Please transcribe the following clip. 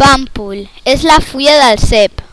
pàmpol és la fulla del cep.